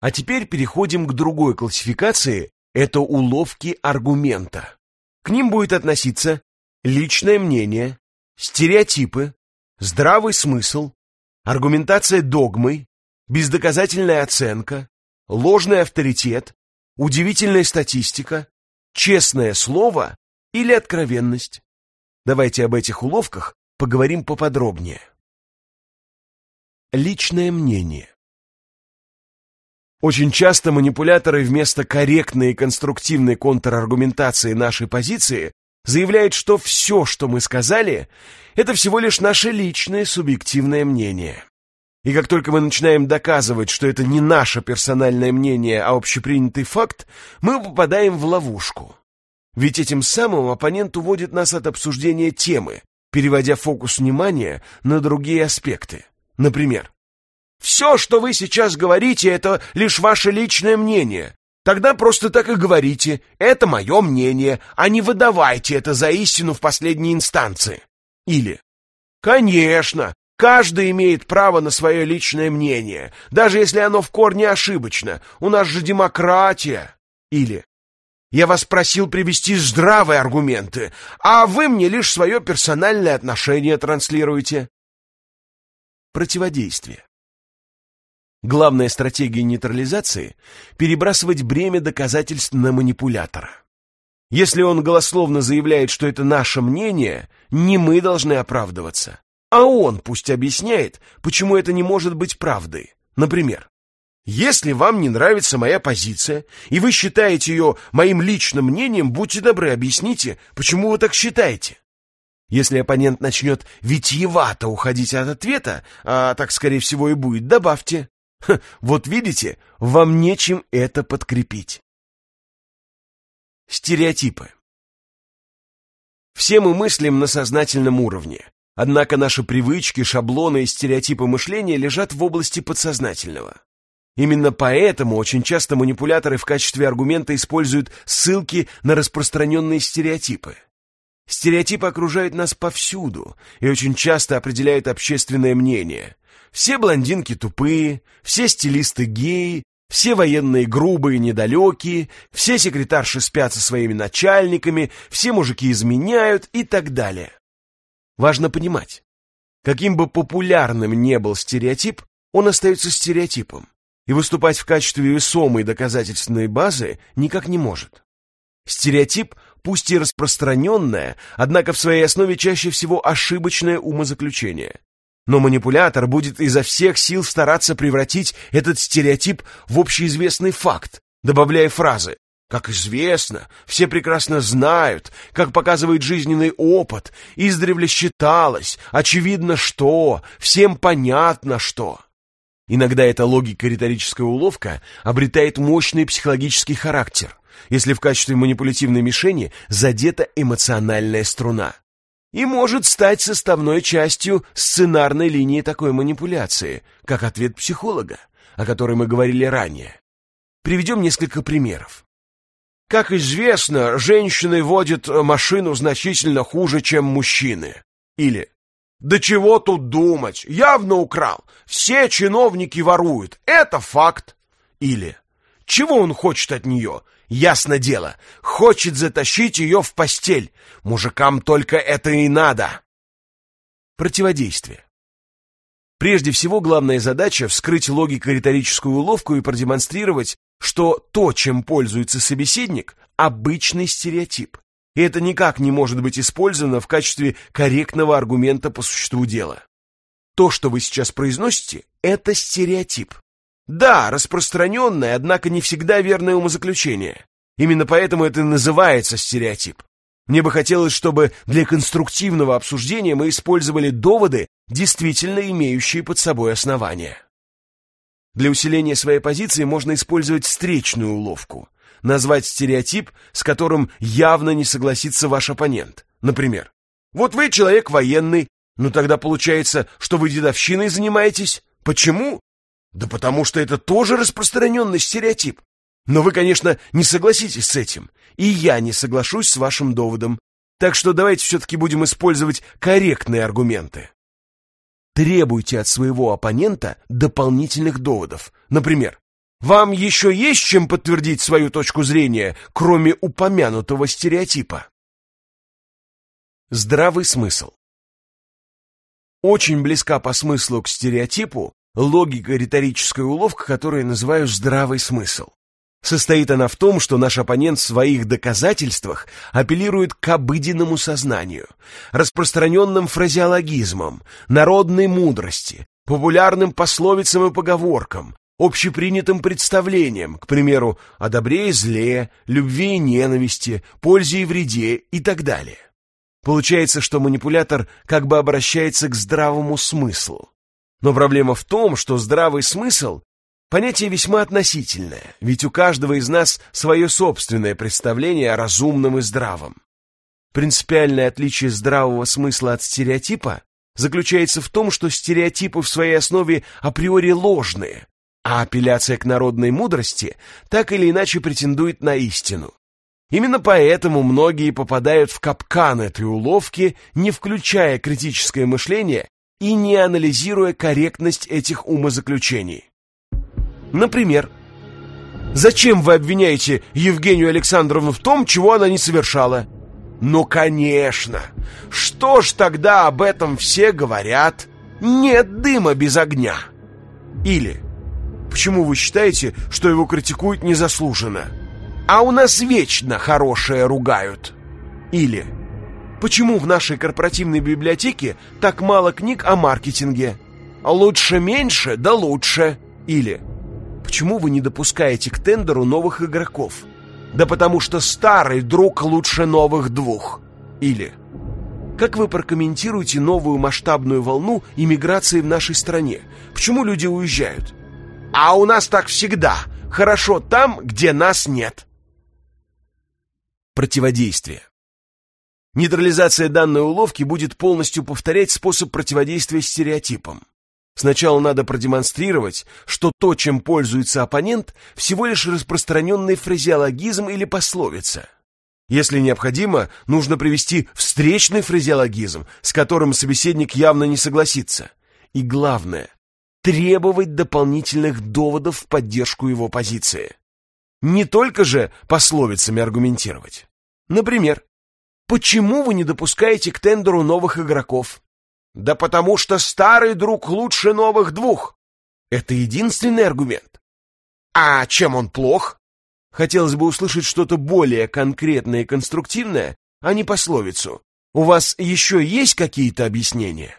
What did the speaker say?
А теперь переходим к другой классификации – это уловки аргумента. К ним будет относиться личное мнение, стереотипы, здравый смысл, аргументация догмой, бездоказательная оценка, ложный авторитет, удивительная статистика, честное слово или откровенность. Давайте об этих уловках поговорим поподробнее. Личное мнение. Очень часто манипуляторы вместо корректной и конструктивной контраргументации нашей позиции заявляют, что все, что мы сказали, это всего лишь наше личное субъективное мнение. И как только мы начинаем доказывать, что это не наше персональное мнение, а общепринятый факт, мы попадаем в ловушку. Ведь этим самым оппонент уводит нас от обсуждения темы, переводя фокус внимания на другие аспекты. Например, все, что вы сейчас говорите, это лишь ваше личное мнение. Тогда просто так и говорите. Это мое мнение, а не выдавайте это за истину в последней инстанции. Или, конечно, каждый имеет право на свое личное мнение, даже если оно в корне ошибочно. У нас же демократия. Или, я вас просил привести здравые аргументы, а вы мне лишь свое персональное отношение транслируете. Противодействие. Главная стратегия нейтрализации – перебрасывать бремя доказательств на манипулятора. Если он голословно заявляет, что это наше мнение, не мы должны оправдываться, а он пусть объясняет, почему это не может быть правдой. Например, если вам не нравится моя позиция, и вы считаете ее моим личным мнением, будьте добры, объясните, почему вы так считаете. Если оппонент начнет витиевато уходить от ответа, а так, скорее всего, и будет, добавьте. Ха, вот видите, вам нечем это подкрепить. Стереотипы. Все мы мыслим на сознательном уровне, однако наши привычки, шаблоны и стереотипы мышления лежат в области подсознательного. Именно поэтому очень часто манипуляторы в качестве аргумента используют ссылки на распространенные стереотипы. Стереотипы окружают нас повсюду и очень часто определяют общественное мнение. Все блондинки тупые, все стилисты геи, все военные грубые, недалекие, все секретарши спят со своими начальниками, все мужики изменяют и так далее. Важно понимать, каким бы популярным не был стереотип, он остается стереотипом, и выступать в качестве весомой доказательственной базы никак не может. Стереотип, пусть и распространенное, однако в своей основе чаще всего ошибочное умозаключение. Но манипулятор будет изо всех сил стараться превратить этот стереотип в общеизвестный факт, добавляя фразы «Как известно, все прекрасно знают, как показывает жизненный опыт, издревле считалось, очевидно что, всем понятно что». Иногда эта логика-риторическая уловка обретает мощный психологический характер, если в качестве манипулятивной мишени задета эмоциональная струна и может стать составной частью сценарной линии такой манипуляции, как ответ психолога, о которой мы говорили ранее. Приведем несколько примеров. Как известно, женщины водят машину значительно хуже, чем мужчины. Или «Да чего тут думать? Явно украл. Все чиновники воруют. Это факт». Или «Чего он хочет от нее? Ясно дело, хочет затащить ее в постель. Мужикам только это и надо. Противодействие. Прежде всего, главная задача — вскрыть логико-риторическую уловку и продемонстрировать, что то, чем пользуется собеседник, — обычный стереотип. И это никак не может быть использовано в качестве корректного аргумента по существу дела. То, что вы сейчас произносите, — это стереотип. Да, распространенное, однако не всегда верное умозаключение. Именно поэтому это и называется стереотип. Мне бы хотелось, чтобы для конструктивного обсуждения мы использовали доводы, действительно имеющие под собой основания. Для усиления своей позиции можно использовать встречную уловку. Назвать стереотип, с которым явно не согласится ваш оппонент. Например, вот вы человек военный, ну тогда получается, что вы дедовщиной занимаетесь. Почему? Да потому что это тоже распространенный стереотип. Но вы, конечно, не согласитесь с этим, и я не соглашусь с вашим доводом. Так что давайте все-таки будем использовать корректные аргументы. Требуйте от своего оппонента дополнительных доводов. Например, Вам еще есть чем подтвердить свою точку зрения, кроме упомянутого стереотипа? Здравый смысл. Очень близка по смыслу к стереотипу логика риторическая уловка, которую я называю здравый смысл. Состоит она в том, что наш оппонент в своих доказательствах апеллирует к обыденному сознанию, распространенным фразеологизмам, народной мудрости, популярным пословицам и поговоркам, общепринятым представлениям, к примеру, о добре и зле, любви и ненависти, пользе и вреде и так далее. Получается, что манипулятор как бы обращается к здравому смыслу. Но проблема в том, что здравый смысл – понятие весьма относительное, ведь у каждого из нас свое собственное представление о разумном и здравом. Принципиальное отличие здравого смысла от стереотипа заключается в том, что стереотипы в своей основе априори ложные, а апелляция к народной мудрости так или иначе претендует на истину. Именно поэтому многие попадают в капкан этой уловки, не включая критическое мышление и не анализируя корректность этих умозаключений. Например, «Зачем вы обвиняете Евгению Александровну в том, чего она не совершала?» «Ну, конечно! Что ж тогда об этом все говорят? Нет дыма без огня!» Или «Почему вы считаете, что его критикуют незаслуженно?» «А у нас вечно хорошее ругают!» Или Почему в нашей корпоративной библиотеке так мало книг о маркетинге? Лучше меньше, да лучше. Или почему вы не допускаете к тендеру новых игроков? Да потому что старый друг лучше новых двух. Или как вы прокомментируете новую масштабную волну иммиграции в нашей стране? Почему люди уезжают? А у нас так всегда. Хорошо там, где нас нет. Противодействие. Нейтрализация данной уловки будет полностью повторять способ противодействия стереотипам. Сначала надо продемонстрировать, что то, чем пользуется оппонент, всего лишь распространенный фразеологизм или пословица. Если необходимо, нужно привести встречный фразеологизм, с которым собеседник явно не согласится. И главное, требовать дополнительных доводов в поддержку его позиции. Не только же пословицами аргументировать. Например, Почему вы не допускаете к тендеру новых игроков? Да потому что старый друг лучше новых двух. Это единственный аргумент. А чем он плох? Хотелось бы услышать что-то более конкретное и конструктивное, а не пословицу. У вас еще есть какие-то объяснения?